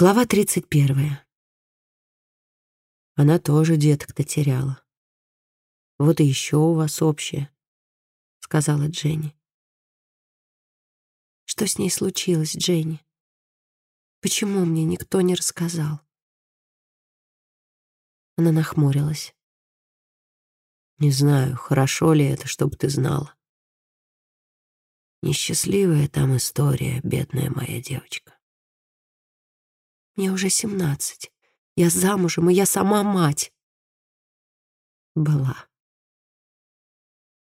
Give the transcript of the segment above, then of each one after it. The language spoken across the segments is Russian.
Глава 31. Она тоже деток-то теряла. Вот и еще у вас общее, сказала Дженни. Что с ней случилось, Дженни? Почему мне никто не рассказал? Она нахмурилась. Не знаю, хорошо ли это, чтобы ты знала. Несчастливая там история, бедная моя девочка. Мне уже семнадцать. Я замужем, и я сама мать. Была.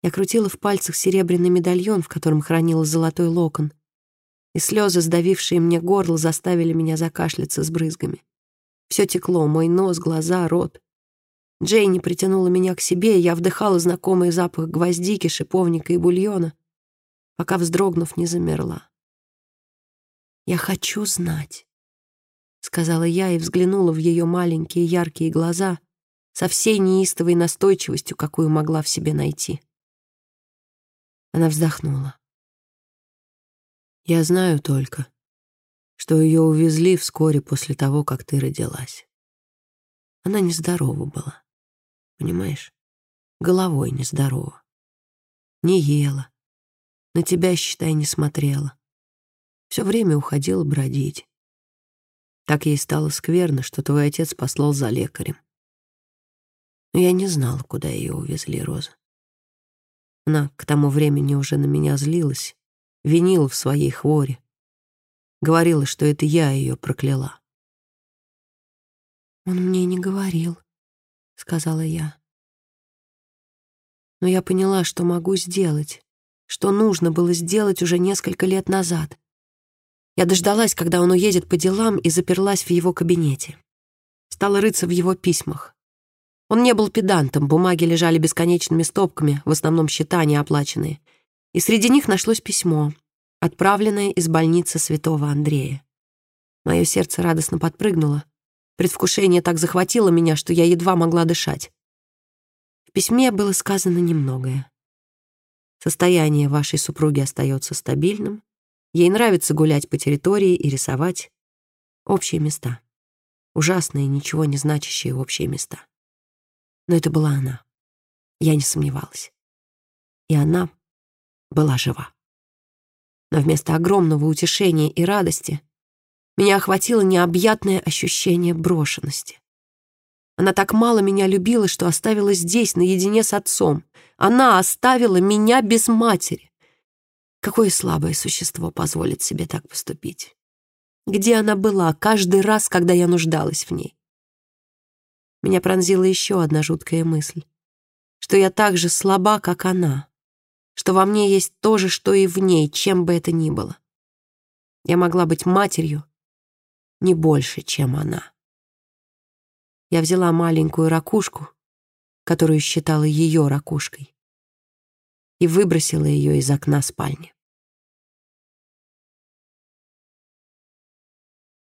Я крутила в пальцах серебряный медальон, в котором хранила золотой локон, и слезы, сдавившие мне горло, заставили меня закашляться с брызгами. Все текло, мой нос, глаза, рот. Джейни притянула меня к себе, и я вдыхала знакомый запах гвоздики, шиповника и бульона, пока, вздрогнув, не замерла. Я хочу знать. — сказала я и взглянула в ее маленькие яркие глаза со всей неистовой настойчивостью, какую могла в себе найти. Она вздохнула. «Я знаю только, что ее увезли вскоре после того, как ты родилась. Она нездорова была, понимаешь? Головой нездорова. Не ела, на тебя, считай, не смотрела. Все время уходила бродить. Так ей стало скверно, что твой отец послал за лекарем. Но я не знала, куда ее увезли, Роза. Она к тому времени уже на меня злилась, винила в своей хворе. Говорила, что это я ее прокляла. «Он мне не говорил», — сказала я. Но я поняла, что могу сделать, что нужно было сделать уже несколько лет назад. Я дождалась, когда он уедет по делам, и заперлась в его кабинете. Стала рыться в его письмах. Он не был педантом, бумаги лежали бесконечными стопками, в основном счета неоплаченные. И среди них нашлось письмо, отправленное из больницы святого Андрея. Мое сердце радостно подпрыгнуло. Предвкушение так захватило меня, что я едва могла дышать. В письме было сказано немногое. Состояние вашей супруги остается стабильным, Ей нравится гулять по территории и рисовать. Общие места. Ужасные, ничего не значащие общие места. Но это была она. Я не сомневалась. И она была жива. Но вместо огромного утешения и радости меня охватило необъятное ощущение брошенности. Она так мало меня любила, что оставила здесь, наедине с отцом. Она оставила меня без матери. Какое слабое существо позволит себе так поступить? Где она была каждый раз, когда я нуждалась в ней? Меня пронзила еще одна жуткая мысль, что я так же слаба, как она, что во мне есть то же, что и в ней, чем бы это ни было. Я могла быть матерью не больше, чем она. Я взяла маленькую ракушку, которую считала ее ракушкой, и выбросила ее из окна спальни.